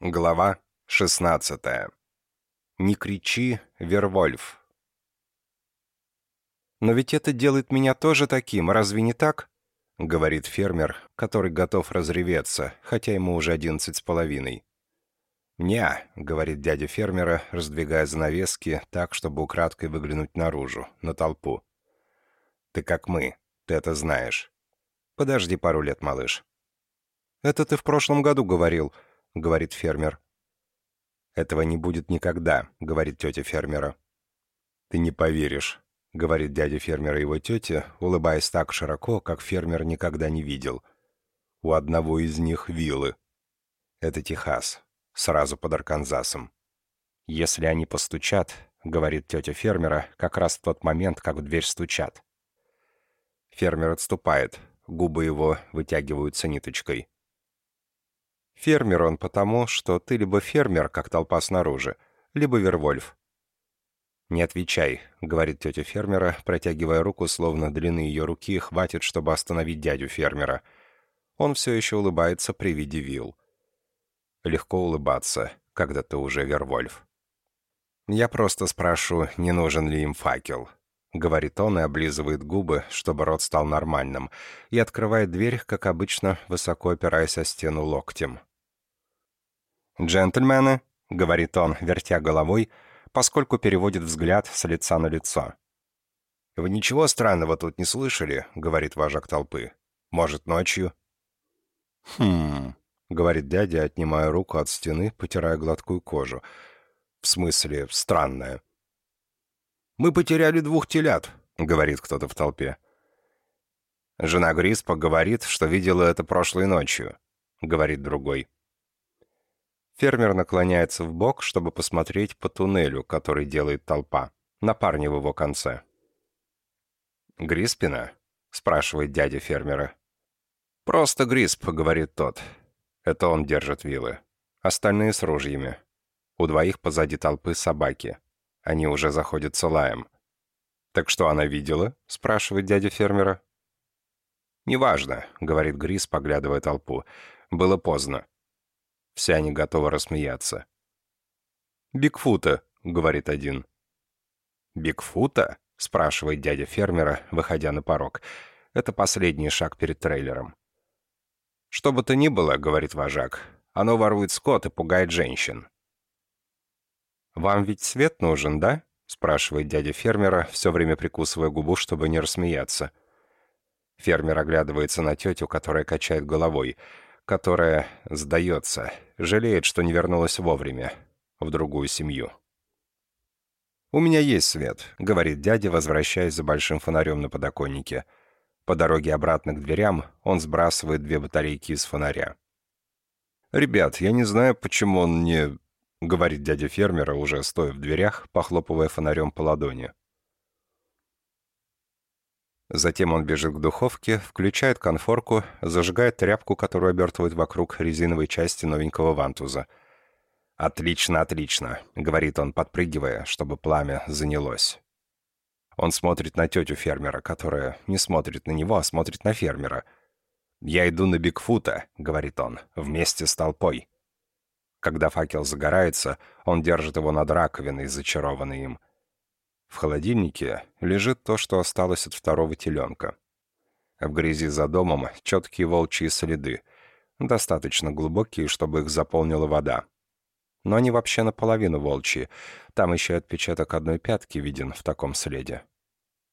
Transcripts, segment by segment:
Глава 16. Не кричи, Вервольф. «Но ведь это делает меня тоже таким, разве не так?» — говорит фермер, который готов разреветься, хотя ему уже одиннадцать с половиной. «Ня», — говорит дядя фермера, раздвигая занавески так, чтобы украдкой выглянуть наружу, на толпу. «Ты как мы, ты это знаешь. Подожди пару лет, малыш». «Это ты в прошлом году говорил», — говорит фермер. «Этого не будет никогда», — говорит тетя фермера. «Ты не поверишь», — говорит дядя фермера его тете, улыбаясь так широко, как фермер никогда не видел. «У одного из них вилы. Это Техас, сразу под Арканзасом. Если они постучат, — говорит тетя фермера, как раз в тот момент, как в дверь стучат. Фермер отступает, губы его вытягиваются ниточкой. Фермер он потому, что ты либо фермер, как толпа снаружи, либо Вервольф. «Не отвечай», — говорит тетя фермера, протягивая руку, словно длины ее руки хватит, чтобы остановить дядю фермера. Он все еще улыбается при виде вил. Легко улыбаться, когда ты уже Вервольф. «Я просто спрошу, не нужен ли им факел», — говорит он и облизывает губы, чтобы рот стал нормальным, и открывает дверь, как обычно, высоко опираясь о стену локтем. «Джентльмены», — говорит он, вертя головой, поскольку переводит взгляд с лица на лицо. «Вы ничего странного тут не слышали?» — говорит вожак толпы. «Может, ночью?» «Хм...» — говорит дядя, отнимая руку от стены, потирая гладкую кожу. «В смысле, странное?» «Мы потеряли двух телят», — говорит кто-то в толпе. «Жена Гриспа говорит, что видела это прошлой ночью», — говорит другой. Фермер наклоняется в бок, чтобы посмотреть по туннелю, который делает толпа, на парня в его конце. «Гриспина?» — спрашивает дядя фермера. «Просто Грисп», — говорит тот. Это он держит вилы. Остальные с ружьями. У двоих позади толпы собаки. Они уже заходятся лаем. «Так что она видела?» — спрашивает дядя фермера. «Неважно», — говорит Грис, поглядывая толпу. «Было поздно. Все они готовы рассмеяться. «Бигфута», — говорит один. «Бигфута?» — спрашивает дядя фермера, выходя на порог. Это последний шаг перед трейлером. «Что бы то ни было», — говорит вожак, — «оно ворует скот и пугает женщин». «Вам ведь свет нужен, да?» — спрашивает дядя фермера, все время прикусывая губу, чтобы не рассмеяться. Фермер оглядывается на тетю, которая качает головой — которая сдается, жалеет, что не вернулась вовремя, в другую семью. «У меня есть свет», — говорит дядя, возвращаясь за большим фонарем на подоконнике. По дороге обратно к дверям он сбрасывает две батарейки из фонаря. «Ребят, я не знаю, почему он не...» — говорит дядя фермера, уже стоя в дверях, похлопывая фонарем по ладони. Затем он бежит к духовке, включает конфорку, зажигает тряпку, которую обертывает вокруг резиновой части новенького вантуза. «Отлично, отлично», — говорит он, подпрыгивая, чтобы пламя занялось. Он смотрит на тетю фермера, которая не смотрит на него, а смотрит на фермера. «Я иду на Бигфута», — говорит он, — «вместе с толпой». Когда факел загорается, он держит его над раковиной, зачарованный им. В холодильнике лежит то, что осталось от второго теленка. В грязи за домом четкие волчьи следы, достаточно глубокие, чтобы их заполнила вода. Но они вообще наполовину волчьи, там еще отпечаток одной пятки виден в таком следе.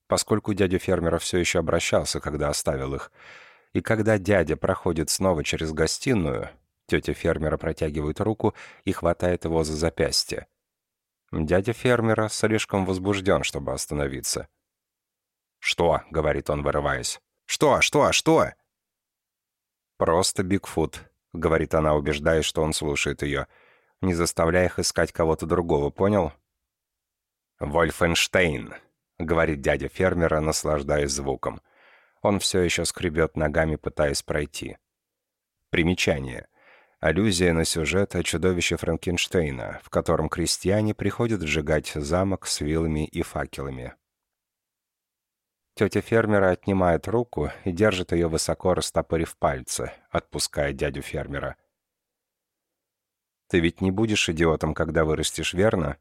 Поскольку дядя фермера все еще обращался, когда оставил их, и когда дядя проходит снова через гостиную, тетя фермера протягивает руку и хватает его за запястье. Дядя фермера слишком возбужден, чтобы остановиться. «Что?» — говорит он, вырываясь. «Что? Что? Что?» «Просто Бигфут», — говорит она, убеждаясь, что он слушает ее, не заставляя их искать кого-то другого, понял? «Вольфенштейн», — говорит дядя фермера, наслаждаясь звуком. Он все еще скребет ногами, пытаясь пройти. Примечание. Аллюзия на сюжет о чудовище Франкенштейна, в котором крестьяне приходят сжигать замок с вилами и факелами. Тетя фермера отнимает руку и держит ее высоко растопырив пальцы, отпуская дядю фермера. «Ты ведь не будешь идиотом, когда вырастешь, верно?»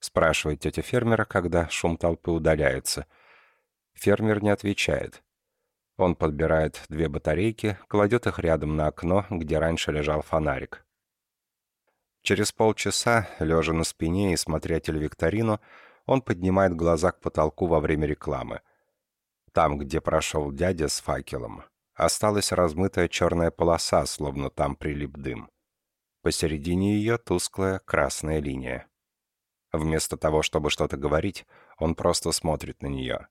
спрашивает тетя фермера, когда шум толпы удаляется. Фермер не отвечает. Он подбирает две батарейки, кладет их рядом на окно, где раньше лежал фонарик. Через полчаса, лежа на спине и смотря телевикторину, он поднимает глаза к потолку во время рекламы. Там, где прошел дядя с факелом, осталась размытая черная полоса, словно там прилип дым. Посередине ее тусклая красная линия. Вместо того, чтобы что-то говорить, он просто смотрит на нее.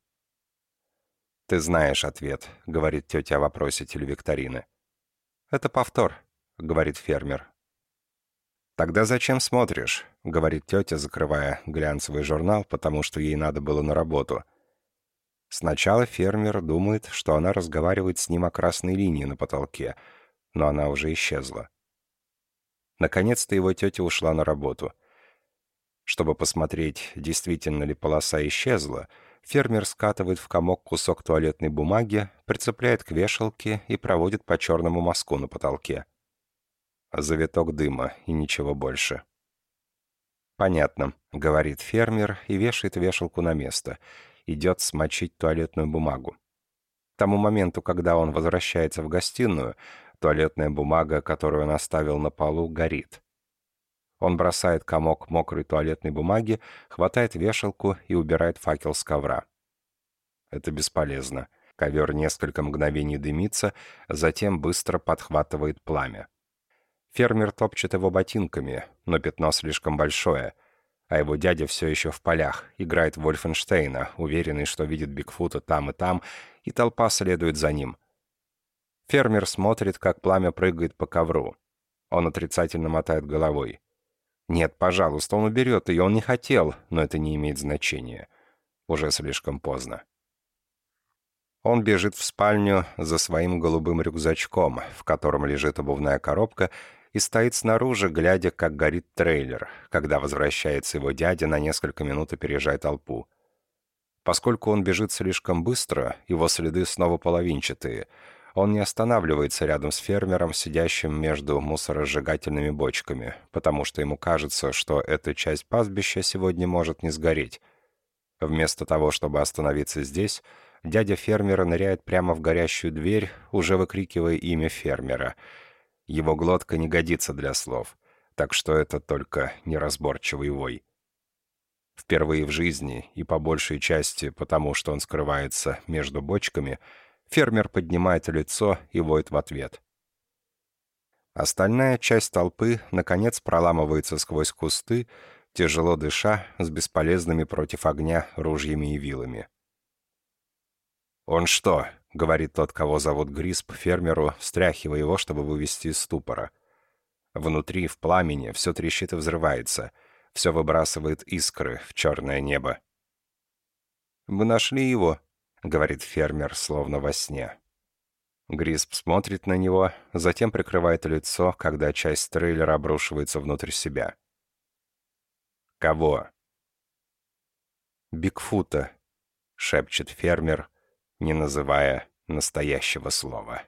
«Ты знаешь ответ», — говорит тетя о вопросе телевикторины. «Это повтор», — говорит фермер. «Тогда зачем смотришь?» — говорит тетя, закрывая глянцевый журнал, потому что ей надо было на работу. Сначала фермер думает, что она разговаривает с ним о красной линии на потолке, но она уже исчезла. Наконец-то его тетя ушла на работу. Чтобы посмотреть, действительно ли полоса исчезла, фермер скатывает в комок кусок туалетной бумаги, прицепляет к вешалке и проводит по черному мазку на потолке. Завиток дыма и ничего больше. «Понятно», — говорит фермер и вешает вешалку на место. Идет смочить туалетную бумагу. К тому моменту, когда он возвращается в гостиную, туалетная бумага, которую он оставил на полу, горит. Он бросает комок мокрой туалетной бумаги, хватает вешалку и убирает факел с ковра. Это бесполезно. Ковер несколько мгновений дымится, затем быстро подхватывает пламя. Фермер топчет его ботинками, но пятно слишком большое, а его дядя все еще в полях, играет Вольфенштейна, уверенный, что видит Бигфута там и там, и толпа следует за ним. Фермер смотрит, как пламя прыгает по ковру. Он отрицательно мотает головой. Нет, пожалуйста, он уберет ее, он не хотел, но это не имеет значения. Уже слишком поздно. Он бежит в спальню за своим голубым рюкзачком, в котором лежит обувная коробка, и стоит снаружи, глядя, как горит трейлер, когда возвращается его дядя на несколько минут опережая толпу. Поскольку он бежит слишком быстро, его следы снова половинчатые — он не останавливается рядом с фермером, сидящим между мусоросжигательными бочками, потому что ему кажется, что эта часть пастбища сегодня может не сгореть. Вместо того, чтобы остановиться здесь, дядя фермера ныряет прямо в горящую дверь, уже выкрикивая имя фермера. Его глотка не годится для слов, так что это только неразборчивый вой. Впервые в жизни, и по большей части потому, что он скрывается между бочками — Фермер поднимает лицо и воет в ответ. Остальная часть толпы, наконец, проламывается сквозь кусты, тяжело дыша, с бесполезными против огня ружьями и вилами. «Он что?» — говорит тот, кого зовут Грисп, фермеру, встряхивая его, чтобы вывести из ступора. Внутри, в пламени, все трещит и взрывается, все выбрасывает искры в черное небо. «Мы нашли его», — говорит фермер, словно во сне. Грисп смотрит на него, затем прикрывает лицо, когда часть трейлера обрушивается внутрь себя. «Кого?» «Бигфута», — шепчет фермер, не называя настоящего слова.